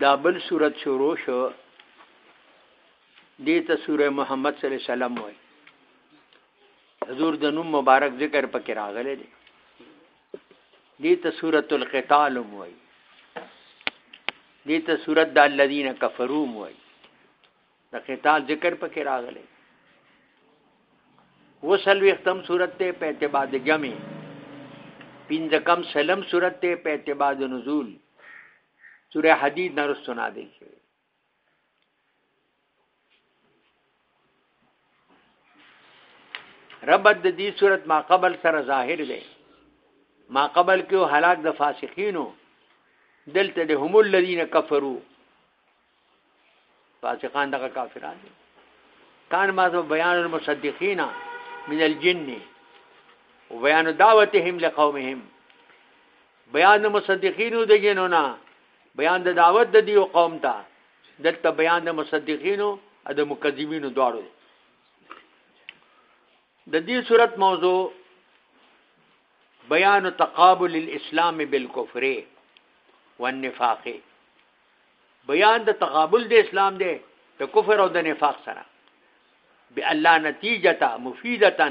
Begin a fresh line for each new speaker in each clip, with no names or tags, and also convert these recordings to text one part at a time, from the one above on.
دا بل صورت شروع شو دې ته سوره محمد صلی الله علیه وسلم وایي حضور د نوم مبارک ذکر پکې راغلی دی دې ته سورۃ القتال وایي دې ته سورۃ د الذین کفروا وایي د قتال ذکر پکې راغلی وسلوي ختم صورت ته په اعتبار د جمع پنځه کم سلم صورت ته په اعتبار د نزول سوره حدید نرسو نازل شوی ربط د دې صورت ما قبل سره ظاهر دی ما قبل کې هلاک د فاسقینو دلته د هم الذين كفروا فاسقان دغه کافران دي کان ما زو بیان المصدقین من الجن و بیان دعوتهم لقومهم بیان المصدقین د جنونا بیان د دعوت د دیو قوم ته دلته بیان د مصدقین او د مکذبین دواړو د دې صورت موضوع بیان تقابل الاسلام بالکفر والنفاق بیان د تقابل د اسلام دی د کفر او د نفاق سره بالله نتیجه مفیدتا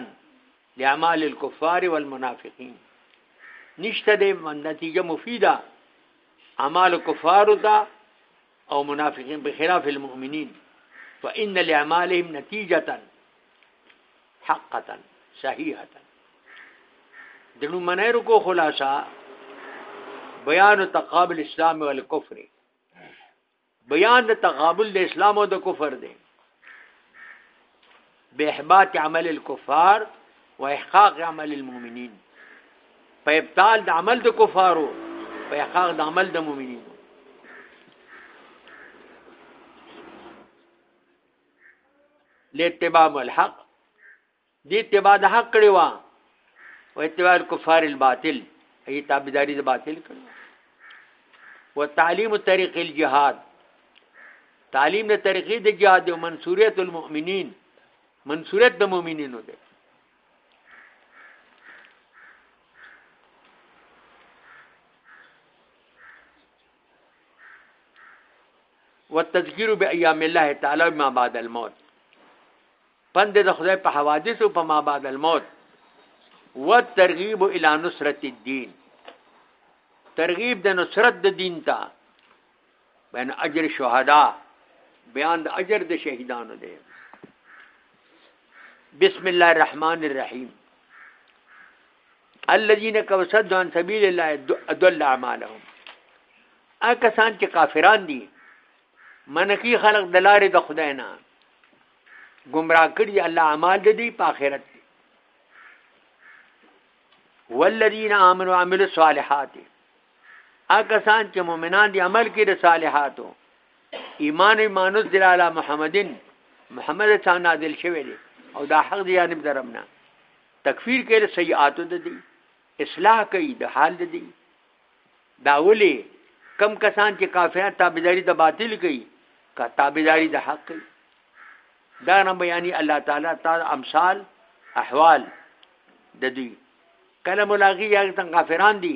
لاعمال الكفار والمنافقین نشته د نتیجه مفیده اعمال کفار ته او منافقین بخلاف المؤمنین فان لاعمالهم نتیجه حقتا صحیحتا د لومنۍ رکو خلاصه بیان تقابل اسلام او الکفر بیان د تقابل د اسلام او د کفر دی به احباط عمل الكفار و احقاق عمل المؤمنین په ابطال د عمل د کفارو په احقاق د عمل د مؤمنین لاتباع الحق دې اتباع د حق کړی و او اتباع الكفار الباطل ای تابعداري د باطل کړی و تعلیم طریق الجهاد تعلیم د طریقې د جهاد او منصوریت المؤمنین منصوریت د مؤمنینو ده والتذکیر بایام الله تعالی ما بعد الموت پند د خدای په حوادث او په ما بعد الموت والترغیب الی نصرت الدین ترغیب د نصرت د دین ته بین اجر شهدا بیان د اجر د شهیدانو دی بسم الله الرحمن الرحیم الذين كفسدوا عن سبيل الله ضل اعمالهم اکسان چې کافران دي منکی خلق د لارې د خدای نه گمراه کړي الله اعمال د دې په آخرت کې والذین آمنوا وعملوا الصالحات اکسان چې مؤمنان دي عمل کوي د صالحاتو ایمان ایمانوس دی علی محمدین محمد ته نازل شوی دی او دا حق دی جانب درمنه تکفیر کوي د سیئاتو د دی اصلاح کوي د حال د دی دا ولي کم کسان چې کافران تابعداري د باطل کوي کا تابعداري د حق کوي دا نه بیانې الله تعالی تعالی امثال احوال د دوی کله ملاقات یا کافران دي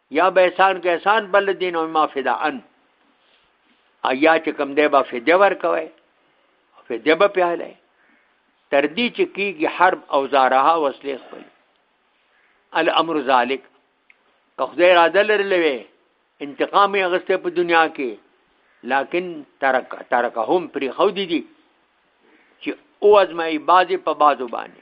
یا به احسان کو احسان بل دین او ما فدا ان ایا چې کم دی به فدیه ورکوي فدیه به پیاله تر دې چې کیږي حرب او زارها وسلې خپل الامر ذالک که خدای را دلر لوي انتقام یې غسته په دنیا کې لکن ترک ترکهم پری خو دي دي چې او ازمای بازي په بازو باندې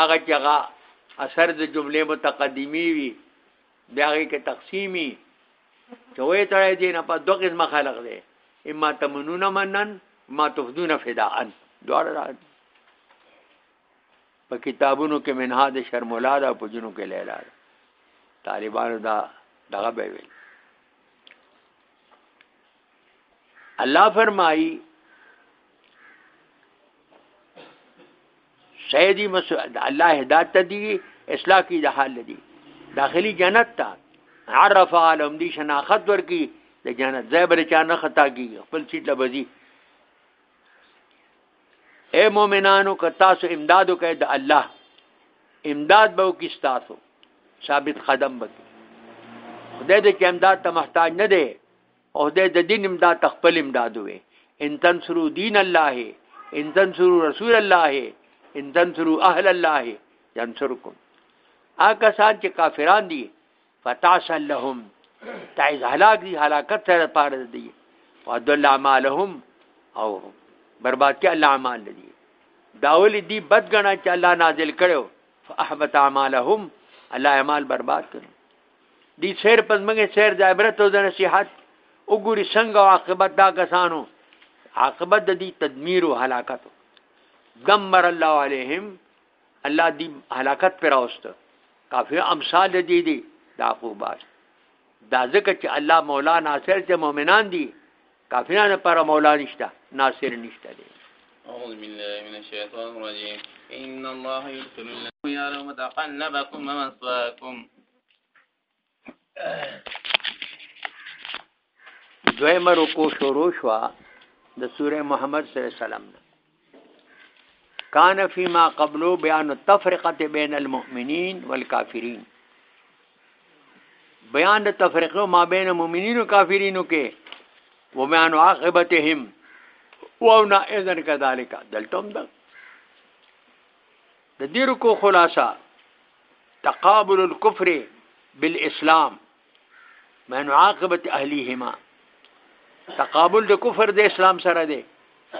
هغه چې هغه اثر د جملې متقدمی وي بیا هغې کې تقسیمي چې وایې تړی دی نه په دوه قسمه خلق دی اما تمنون منن ما تفدون فداعن دواړه راغلي په کتابونو کې منها د شرمولا ده په جنو کې لیلا ده طالبانو دا دغه به ویل الله فرمایي سیدی مسعود الله هدایت ته دی اصلاح کی د حال دی داخلي جنت ته عرف عالم دی شناخت ورکی د جنت زیبر چا نه خطا کی خپل سیټ لبزی اے مؤمنانو که تاسو امداد وکړئ د الله امداد به وکړي تاسو ثابت قدم به خدای دې چې امداد ته محتاج نه دی او دې د دین امداد ته خپل امداد وي ان تنصروا دین الله ان تنصروا رسول الله ان تنصروا اهل الله ينصركم آکه سان چې کافران دي فتعسا لهم تعز هلاک دي هلاکت سره پاره دي وعدل اعمالهم او برباد کې الله اعمال دي داول دي بد غنا چې الله نازل کړو فاحبط اعمالهم الله اعمال برباد کړو دي سیر پزمنګ سیر د عبرت او د نصيحت وګوري څنګه عاقبت دا کسانو عاقبت د دې تدمیر او هلاکت دمر الله عليهم الله دی هلاکت پر راوست کافی امثال دی دی دا خو باز دا ځکه چې الله مولا ناصر چې مؤمنان دي کافرانو پر مولا نشته ناصر نشته دی
أعوذ بالله من الشيطان الرجيم إن الله يدخل الذين يرون تقلبكم ومثواكم
دویمه رکو شروع شوا د سوره محمد صلی الله علیه وسلم کان فيما قبلو بیان التفرقه بین المؤمنین والکافرین بیان د تفرقه ما بین مؤمنین او کافرینو کې و بیان عاقبتهم او نا اذن کذالک دلتم ده د دې رکو خلاصه تقابل الكفر بالاسلام من عاقبت اهلیهما تقابل د کفر د اسلام سره دی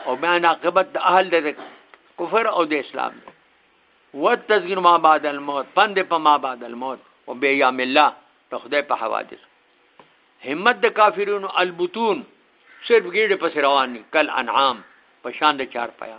او بیان عاقبت د اهل د کفر او د اسلام دی وتذکر ما بعد الموت پند په ما بعد الموت او بیا یا مله د خدای په حوادث همت د کافرونو البتون صرف ګیډه پس روان کل انعام په شان د چار پیا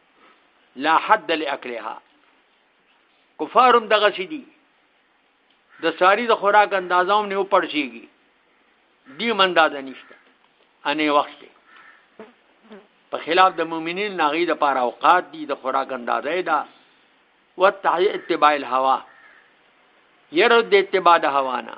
لا حد لاکلها کفارم دغه سدي د ساری د خوراک اندازه هم نه پړسیږي دی مندازه نشته انې وخت په خلاف د مؤمنین ناغي د پاره اوقات دي د خوراک اندازه ده وتعی اتباع الهوا يرد اتباع د هوا نه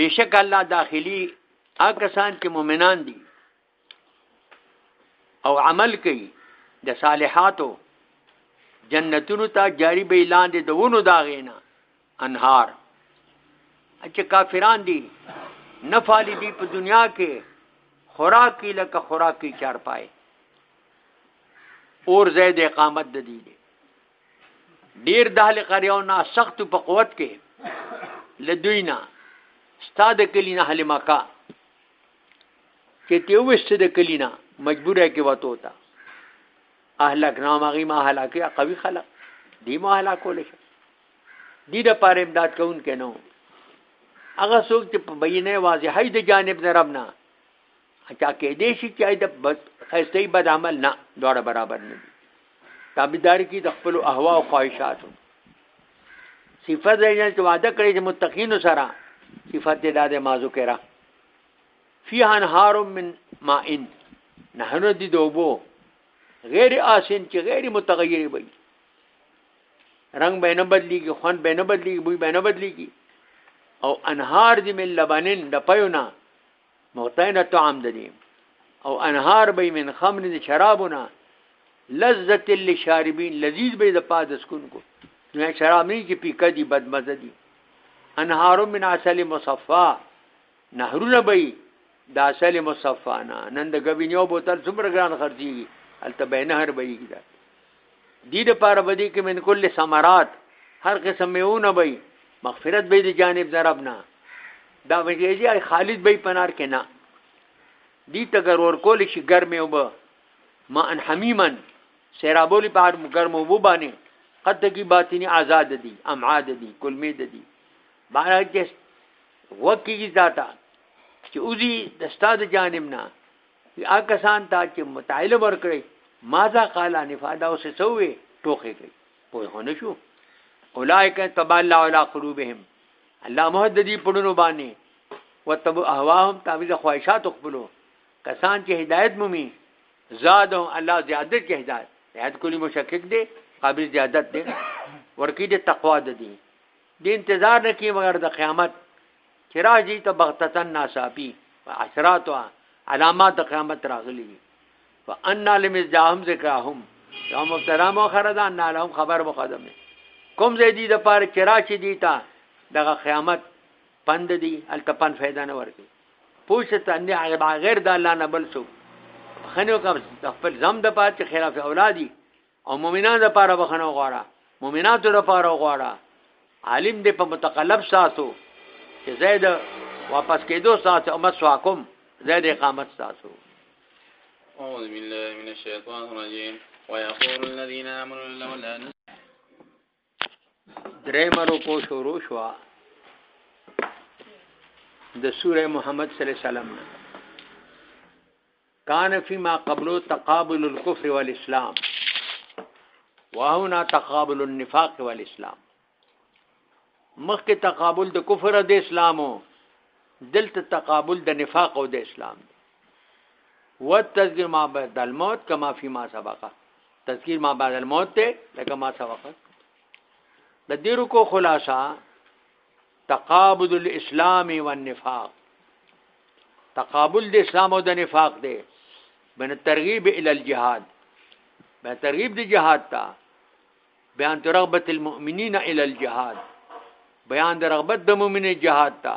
بیشک الله داخلي هغه کسان چې مؤمنان دي او عمل کوي د صالحاتو جنتونو ته جاری به اعلان دي دونو داغینا انهار چې کافران دي نه فعال دي په دنیا کې خوراک کی لکه خوراک کی چار پای اور زید اقامت د دي دي ډیر د اهل قریو نه سخت په قوت کې لدوینا استاد کلینا اهل مکه چې ته وست د کلینا مجبوره کې وته وتا اهلک نامغي ما هلاکه قوي خلق دی ما هلاکول شي دی د پاره امداد کون کې نو هغه څوک چې په بینه واضحه د جانب نه رب نه چا کې دې شي چې د خیسته بد عمل نه دوړه برابر نه دي تابعدار کی د خپل اهوا او خواهشاتو صفات یې چې وعده کړی چې متقین سره صفات دې د مازو کرا فیها انهار من ماء نهر دي دوبو غیر آسن چې غیر متغیر وي رنگ به نه بدلیږي خوند به نه بدلیږي بوی به نه بدلیږي او انهار دي من لبنن د پيونه مغتینه طعام دي او انهار به من خمر دي شرابونه لذت للشاربین لذیذ به د پاد سکون کو نه شراب نه کی پیکا دي بدمزه دي انهار من عسل مصفا نهرونه به د عسل مصفا نه نن د غوینیو بوتل څومره ګران خرڅيږي الته به نهر به یې دې د پاره بدی کې من کل ثمرات هر قسم میونه به مغفرت به د جانب دربنا دا به یې خالد به پنار کې نه دي تګر ور کول شي ګرمه وب ما ان حمیمن سیرابولی په هر ګرمه وب باندې قد کی باطنی آزاد دي امعاد دي کلمې دي بارا کې وکیږي ذاته چې اوزي د استاد جانب نه وی هغه کسان ته چې متعلم ورکړي ماذا قال انفا دا اوس څه وي ټوخې کوي پوه هو نه شو اولائک تبع الله علی قلوبهم الله مهددی پړونو باندې وتب اهواهم تعویذ خواہشات خپلو کسان چې هدایت مومي زادهم الله زیادت کې هدایت هدایت کولی مشکک دی قابل زیادت دی ورکی دی تقوا دی دی انتظار نه کی مگر د قیامت چې راځي ته بغتتن ناصابي عشرات علامات د قیامت راغلي وي فان لمزدهم ذکرهم یوم مبتدا مؤخره ده ان لهم خبر مقدمه کوم زه دي د پاره چې راځي دي ته دغه قیامت پند دي التپن فائدہ نه ورکي پوښتنه تنه هغه غیر د الله نه بل څوک خنو کوم خپل زم د پات خلاف اولادي او مؤمنانو لپاره بخنه غواړه مؤمناتو لپاره غواړه عالم دې په متقلب ساتو چې زید واپس کېدو ساتو او مسواکم زید اقامت ساتو
أعوذ بالله من الشيطان الرجيم ويقول الذين آمنوا لولا
درېم رکو شروع شو د سوره محمد صلی الله علیه وسلم نه کان فيما قبلو تقابل الكفر والاسلام وهنا تقابل النفاق والاسلام مخکې تقابل د کفر د اسلامو دلته تقابل د نفاق او د اسلام وتذ ما بعد الموت كما فيما سبقه تذکیر ما بعد الموت ته لکه ما سبق د دې رکو خلاصہ تقابض الاسلام والنفاق تقابل د اسلام او د نفاق دی بن ترغیب ال الجهاد بن ترغیب د جهاد ته بیان رغبت المؤمنین ال الجهاد بیان د رغبت د مؤمنه جهاد ته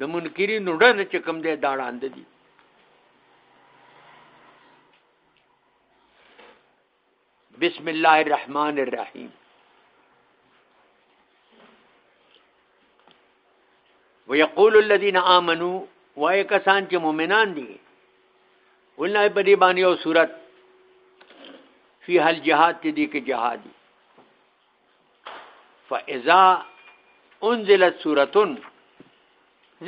د منکرینو ډله چې کوم دی دا ړاند دي بسم الله الرحمن الرحیم ويقول الذين امنوا وای کسان چې مؤمنان دي ولنه په دې باندې یو صورت فی هل جهاد دې کې جهادي فاذا انزلت سورتون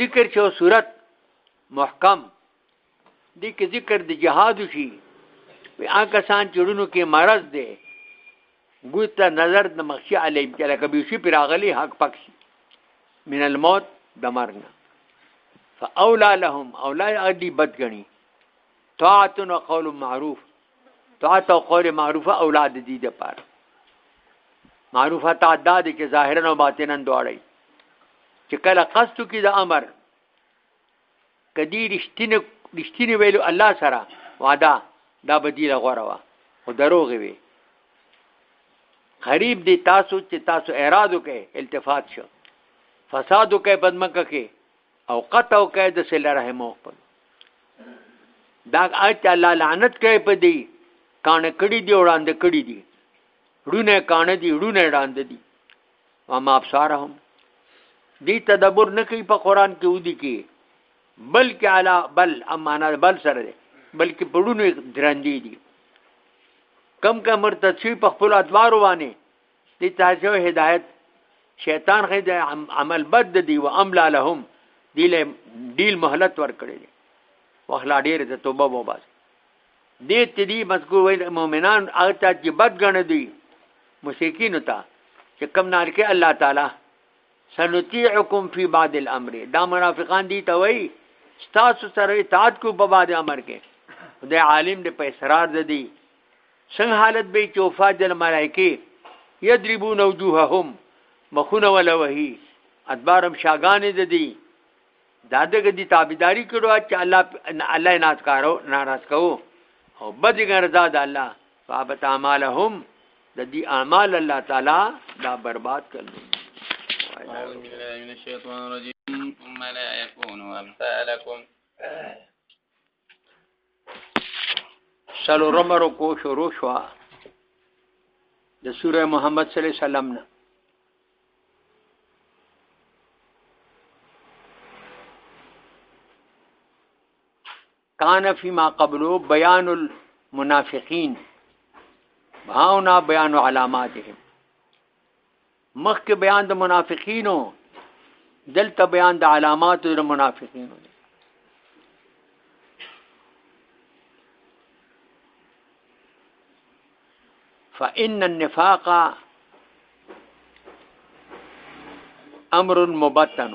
ذکر شو سورت محکم دې کې ذکر د جهاد شي وی هغه سان چړونو کې مرض دی ګوت ته نظر د مخشي علی چې لکه به شي پراغلی حق پک شي من الموت دمرنا فاولا لهم اولا اغلی بدګنی طاعت و قول معروف طاعت او قول معروفه اولاد دي د پاره معروفه تعداد چې ظاهرا او باطنا دواړي چې کله قصد کی د امر کدی رښتینه رښتینه ویلو الله سره وعده دا بدیل غوړه وا او دروغ وی غریب دی تاسو چې تاسو اعتراض وکئ التفات شو فساد وکئ بدمکه کې او قطع کوي د سله رحم خپل دا اچ الله لعنت کوي په دی کان کړي دی وړاندې کړي دی ړونه کان دی ړونه وړاندې دی ما ما ابصارهم دی تدبر نه کوي په قران کې ودی کې بلکې علا بل امانه بل سره دی بلکې پړونو درندې دي کم کم مرتد شي په خپل ادوار وانه دي تاسو هدایت شیطان خې د عمل بد دی و املا لهم دی له ډیل مهلت ور کړی دی واخلا ډیر ته توبه و باز دې ته دي مذکور وي مؤمنان هغه ته چې بد غنډ دي مشرکین ته چې کم نار کې الله تعالی سنطيعكم في بعض الامر دا منافقان دي ته وي تاسو سره اطاعت کو په بعد امر کې خدای عالم دې په اسرار دي څنګه حالت به چې وفات د ملائکه یضربون وجوههم مخونه ولا وهي ادبارم شاګانې د دي دا دغه دي تابعداري کړو چې الله الله ناز کارو ناراض کوو او بدګ رضا د الله فابت اعمالهم د دې اعمال الله تعالی دا برباد کړل
أعوذ بالله من الشيطان الرجيم ثم لا يكونوا أمثالكم
سلو رمرو کو شروع شو د سوره محمد صلی الله علیه وسلم نه کان فی ما قبلو بیان المنافقین هاونا بیان علاماتهم مخکې بیان د منافقینو دلته بیان د علامات د منافقینو دی فإن النفاق امر مبتن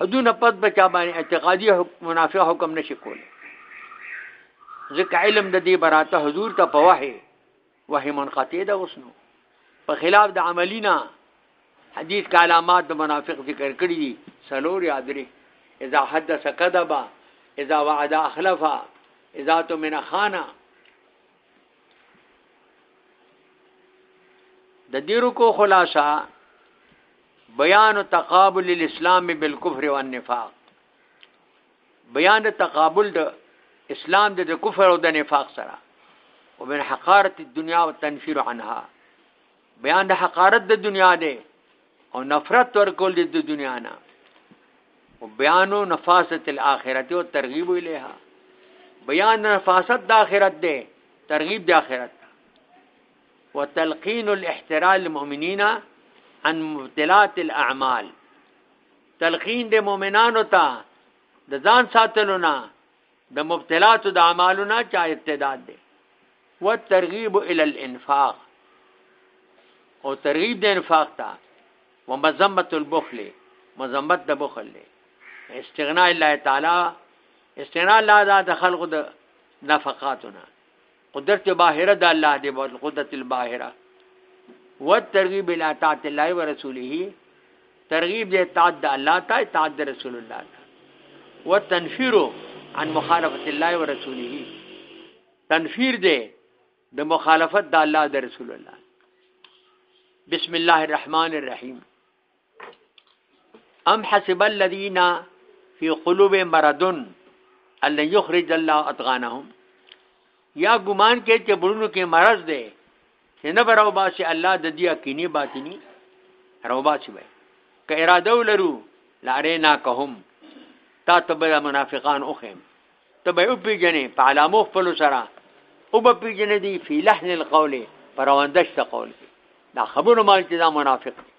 حدونه پد په چا باندې اعتقادي منافع حکم نشي کولی ځکه علم د دې براته حضور ته په وحي وحي منقطع ده اوسنو په خلاف د عملینا حدیث کا علامات د منافق ذکر کړی دي سلور یادري اذا حدث كذب اذا وعد اخلف اذا تمن خانه د دې رکو خلاصه بیان تقابل الاسلام بالکفر والنفاق بیان تقابل د اسلام د کفر او د نفاق سره ومن حقارت الدنيا والتنفير عنها بیان د حقارت د دنیا دی او نفرت ورکول دی د دنیا نه او بیان نفاست الاخرت او ترغیب الیها بیان نفاست د اخرت دی ترغیب د اخرت وتلقین الاحترال للمؤمنین عن مبتلات الاعمال تلقین د مؤمنانو ته د ځان ساتلو نه د مبتلاتو د اعمالو نه چا ارتداد دی و ترغیب ال الانفاق او ترغیب د انفاق ته و مذمت البخل مذمت د بخل دی استغناء الله تعالی استغناء الله دا د خلقو د نفقاتونه قدرت باهره د الله دی او قدرت الباهره و ترغیب الى طاعت الله ورسوله ترغیب دی طاعت د الله ته طاعت د رسول الله ته و تنفیر عن مخالفت الله ورسوله تنفیر دی د مخالفت د الله د رسول الله بسم الله الرحمن الرحیم ام حسب الذين في قلوب مرض ان يخرج الله اطغانهم یا ګمان کې چې بړونو کې مرض دی چې نه براو باسي الله د دې اکینی باطنی راو باسي وي که اراده ولرو لاره نا کوم تا تبل منافقان اوخم ته به وپیژنې په علامو خپلو سره وبپیژنې دي فی لحن القول په رواندش د قول کې دا خبرو مال چې دا منافق دی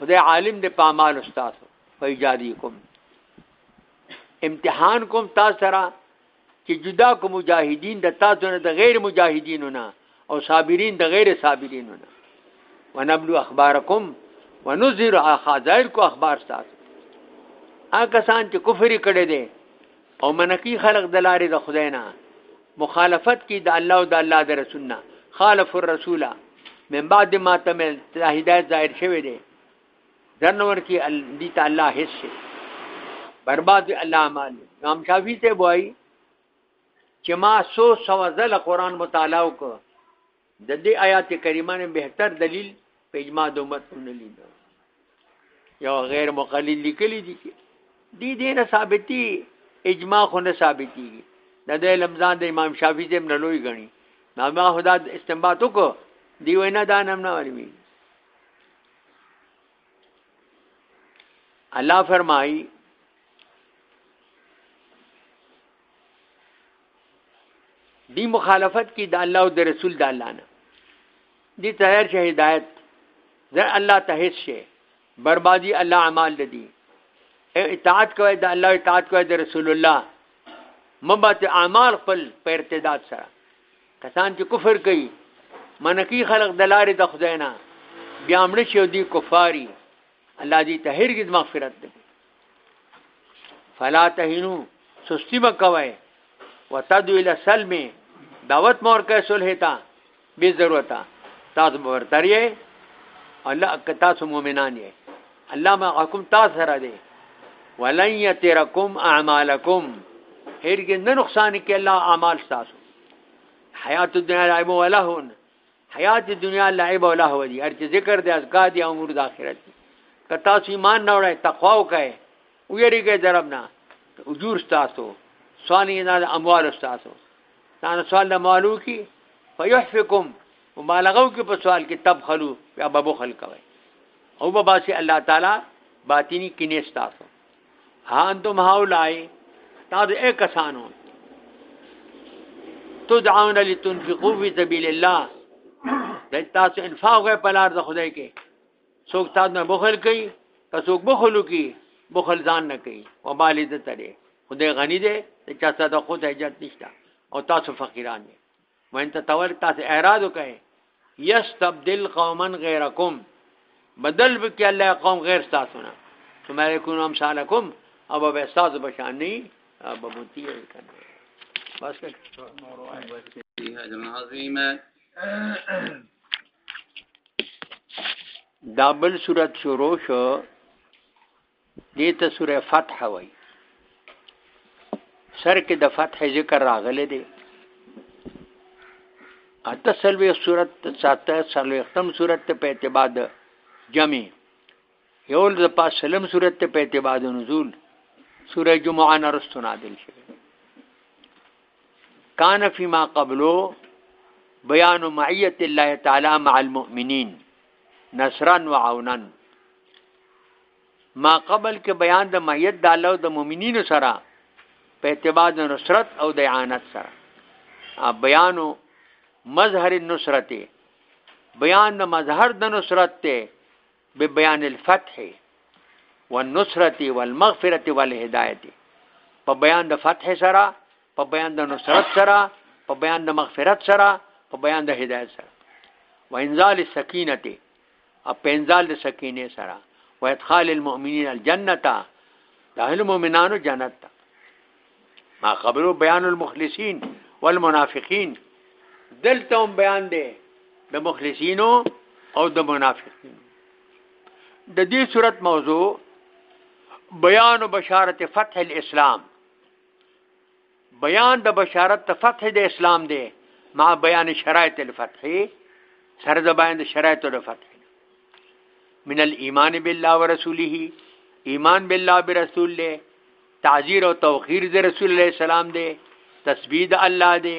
خدای عالم دی په اعمال استاد په ایجادي کوم امتحان کوم تاسو سره چې جدا کوم مجاهدین د تاسو نه د غیر مجاهدینو نه او صابرین د غیر صابرین نه ونبلو اخبارکم ونذر اخذائر کو اخبار تاسو هغه سان چې کفر کړي دي او منکی خلق د لارې د خدای نه مخالفت کی د الله او د الله د رسول نه خالف الرسول من بعد ما تم هدایت ظاهر شوی دی ځنور کی دی ته الله هیڅ شي برباد الله اعمال امام شافعی ته وایي چې ما سو سو ځل قران مطالعه وکړ د دې آیات کریمه نه بهتر دلیل په اجماع د امت نه لید یو غیر مقلد لیکلی دي چې دې دې نه ثابتي اجماع خو نه ثابتي د دې لمزان د امام شافعي زم نه لوی غني نو ما خدا استنباط وکړ دی وینا دا نم نه ورمي الله فرمایي دی مخالفت کی د الله او د رسول د الله نه دی تیار شه هدایت زر الله ته هیڅ شي بربادي الله اعمال دي اطاعت کوي د الله اطاعت کوي د رسول الله مبت اعمال خپل په ارتداد سره کسان چې کفر کوي منکی خلق د لارې د خدای نه بیا مړ شي او دی کفاري الله دې ته هرګز مغفرت نه فلا تهینو سستی مکوي وتدو الى سلم دعوت مور کې صلح تا به ضرورت تاسو ورتریه الله که تاسو مؤمنان یې الله ما حکم تاسو سره دی ولن یترکم اعمالکم هرګ نه نقصان کې الله اعمال تاسو حیات الدنیا لعب و لهو حیات دنیا لعب او لهو دي هر چې ذکر دي اذکار دي امور د آخرت دي که تاسو ایمان نه وړئ تقوا وکړئ او یریږئ درب نه اجور تاسو سوال یې نه اموال تاسو دا سوال د مالو کې فیحفکم مبالغه کې په سوال کې تبخلو یا ببخل کوي او به باسي الله تعالی باطینی کې نه تاسو ها انتم هاولای تاسو اے کسانو تدعون لتنفقوا فی سبیل الله د تاسو انفاق غو په لار د خدای کې څوک تاسو نه بخل کوي که څوک بخل کوي بخل ځان نه کوي او مال دې ترې خدای غنی دی چې تاسو د خدای حاجت نشته او تاسو فقیران دي وان تتول تاسو اعراض وکئ یستبدل قوما غیرکم بدل وکي الله قوم غیر تاسو نه ثم يكون امثالكم او به استاد بشان نه به بوتي کنه بس دابل صورت شروع شو دې ته سوره فتح وایي سر کې د فتح ذکر راغلی دی اته سلوي صورت ساته سلوي ختم صورت ته په اعتبار د جمع یو د پاس سلم صورت ته په اعتبار د نزول سوره جمعه نرستو نازل شوه کان فيما قبلو بیان معیت الله تعالی مع المؤمنین نصرا وعونا ما قبل کې بیان د مهیت د الله او د مؤمنینو سره په اعتبار د نصرت او د اعانت سره بیانو مظهر النصرت بیان د مظهر د نصرت ته به بیان الفتح والنصرت والمغفرت والهدایت په بیان د فتح سره په بیان د نصرت سره په بیان د مغفرت سره په بیان د هدایت سره وانزال السکینه او پنځال د سکینه سره و ادخال المؤمنین الجنه د اهل مؤمنانو جنت ته ما قبلو بیان المخلصین والمنافقین دلته هم بیان دی د مخلصینو او د منافقین د دې صورت موضوع بیان بشارت فتح الاسلام بیان د بشارت د فتح د اسلام دی مع بیان شرایط الفتح سره د بیان د شرایط د فتح من الايمان بالله ورسوله ایمان بالله برسول له تعذير او توخير د رسول الله سلام دی تسبيح د الله دی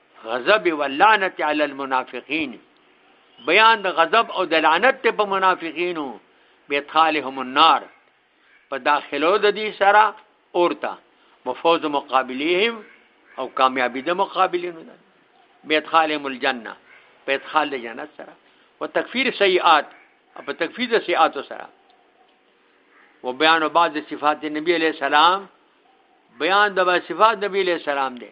غضب واللعنت علی المنافقین بیان د غضب او د لعنت ته په منافقینو بیتخالهم النار په داخلو د دې سره اورتا مفوز مقابلهم او کامیابی د مقابلینو ده بیتخالهم الجنه بیتخال د جنت سره وتکفیر سیئات په تکفیر د سیئات سره و بیان بعض صفات نبی علیہ السلام بیان د صفات نبی علیہ السلام دی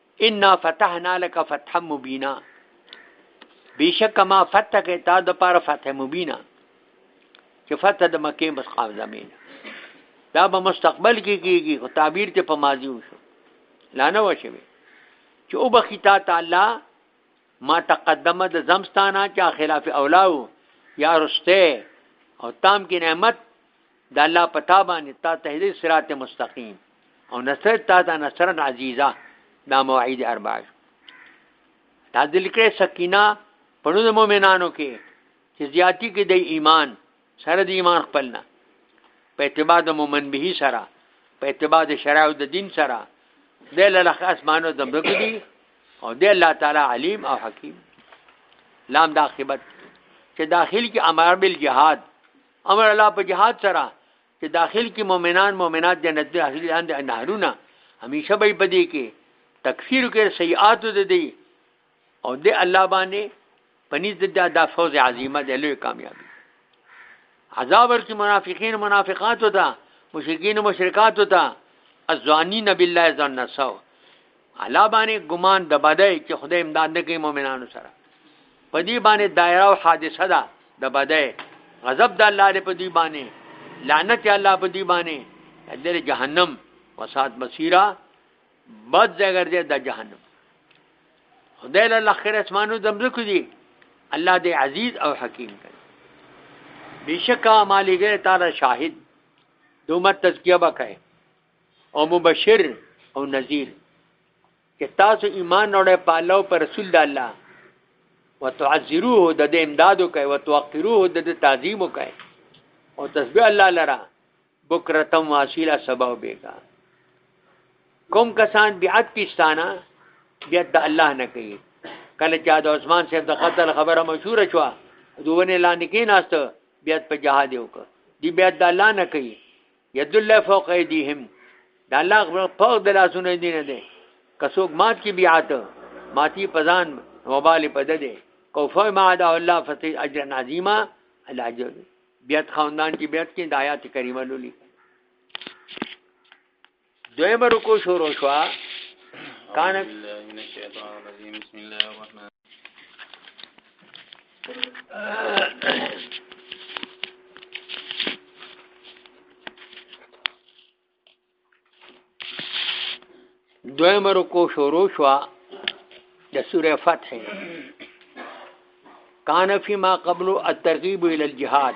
ان فتحنا لك فتحا مبینا بیشک ما فتح کې تا د پاره فتح مبینا چې فتح د مکه بس قام زمين دا به مستقبل کې کیږي خو تعبیر ته په ماضی وشو لا نه وشوي چې او بخی تا تعالی ما تقدمه د زمستانه چې خلاف اولاو یا رسته او تام کې نعمت دا الله پتا باندې تا تهدید صراط مستقیم او نصر تا دا نصر عزیزه دا موعید اربع دا دل کې سکینه پړو د مؤمنانو کې چې زیاتی کې د ایمان سره د ایمان خپل نه په اتباع د مؤمن به سره په اتباع د شرع او د دین سره د لخ اسمانو د مګدي او د الله تعالی علیم او حکیم لام د عاقبت چې داخل کې امر بالجهاد امر الله په جهاد سره چې داخل کې مؤمنان مؤمنات جنت ته داخل لاندې نهرونه همیشه به په دې کې تکفیر کې سیئات د دی او د الله باندې پنځ د دا فوز عظیمه د لوی کامیابی عذاب ورکی منافقین منافقات وتا مشرکین مشرکات وتا الظانین بالله ظن سو الله باندې ګمان د بدای چې خدای امداد نه کوي مؤمنانو سره په دې باندې دایره او حادثه ده د بدای غضب د الله دې په دې باندې لعنت الله په دې باندې دې جهنم وسات مسیرا بد ځای دې د جهنم خدای له اخر اسمانو دمزه کو دي الله دې عزیز او حکیم کړي بشکا مالګه تعالی شاهد دومت تزکیه وکړي او مبشر او نذیر چې تاسو ایمان اورئ په الله او پر رسول د الله وتعذروه د دې امداد کوي وتوقروه د دې تعظیم کوي او تسبیح الله لرا بکرتم واسیلا سبا بیگا کوم کسان بیعت کیستانا بیعت د الله نه کوي کله چې د عثمان صاحب د قتل خبره مشهور شوه دوونه لاندې کې ناست بیعت په جهاد وکړه دی بیعت د الله نه کوي ید الله فوق ایدیهم دا الله خپل فوق د لاسونو دی نه دی کڅوګ مات کی بیات ماتی پزان وبال پد دی کوفه ما دا الله فتی اجر عظیما الاجر بیات خواندان کی بیات کی د آیات کریمه لولی دویمه رکو شروع شوا کان
من الشیطان الرجیم بسم الله الرحمن
دویمه رکو شروع شوا د سوره فتح کان فی ما قبل الترغیب الى الجهاد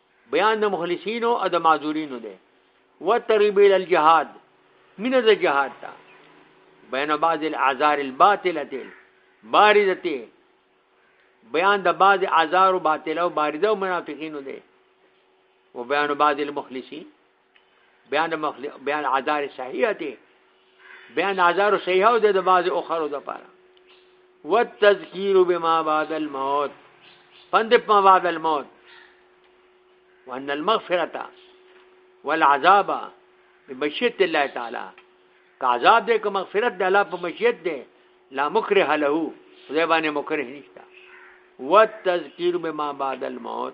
بیان د مخلصین او د معذورین دی و ترغیب ال الجهاد من د جهاد تا بین بعض الاعذار الباطله بارزته بیان د بعض اعذار باطله او بارزه او منافقین دی و بیان بعض المخلصین بیان مخلی بیان عذار صحیح دی بیان عذار صحیح او د بعض اخرو د پاره والتذکیر بما بعد الموت پند ما بعد الموت وان المغفرة والعذاب بمشیت الله تعالی که عذاب دې که مغفرت د الله په مشیت دې لا مکره له خدای باندې مکره نشته والتذکیر بما بعد الموت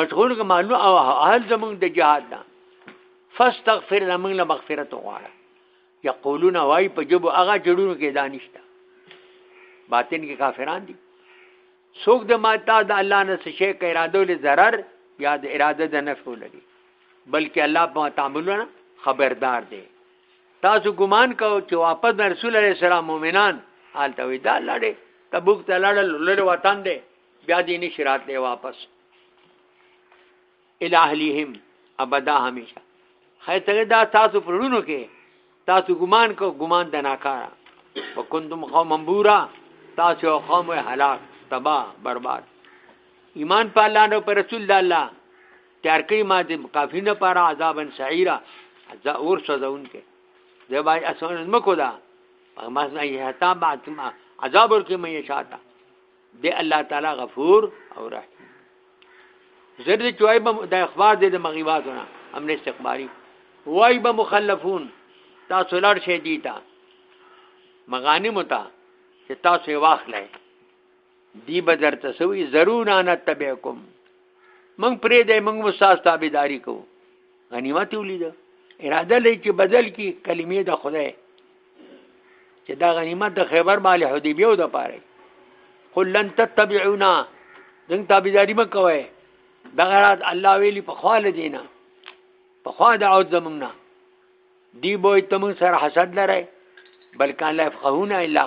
مشغول کمانو او حال زمونږ د جهاد دا فاستغفر لمن له مغفرت غواړه یقولون وای په جبو هغه جوړونو کې دانشته باطن کې کافران دي څوک د ماتا د الله نه څه شي کې اراده ول zarar یا د اراده د نفع لګي بلکې الله په تعاملونه خبردار دی تاسو ګمان کو چې واپس رسول الله سلام مؤمنان حالت وي دا لړې تبوک ته لړل لړ وطن دی بیا دې نشي راتلی واپس اله اهلیهم ابدا همیشه خیر ته دا تاسو پرونو کې تاسو ګمان کو ګمان د ناکاره وکنتم قوم منبورا تاسو قوم هلاک تبا برباد ایمان په الله نو پر رسول الله تیار کړی ما د کافی نه پر عذاب سعیرا ذا اور سزون کې دا بای اسونه مکو دا ما نه یې تا بعد عذاب ورکې مې شاته دی الله تعالی غفور او رحیم زر دې چوي به د اخبار دې د مغیباتونه امن استخباری وای به مخلفون تاسو لړ شي دي تا مغانم تا چې تاسو یې واخلای دی به درته سوي ضرور ان تبعکم من پرې دې موږ مستاس تابعداري کو غنیمت ولید اراده لې چې بدل کی کلمې د خدای چې دا غنیمت د خیبر مال حدیبیه د پاره قل لن تتبعونا دنګ تابعداري مکوي دا غرات الله ویلی په خواله دینا په خوا د او زمنا دی بوې تم سره حسد لره بلکې لا يفقهون الا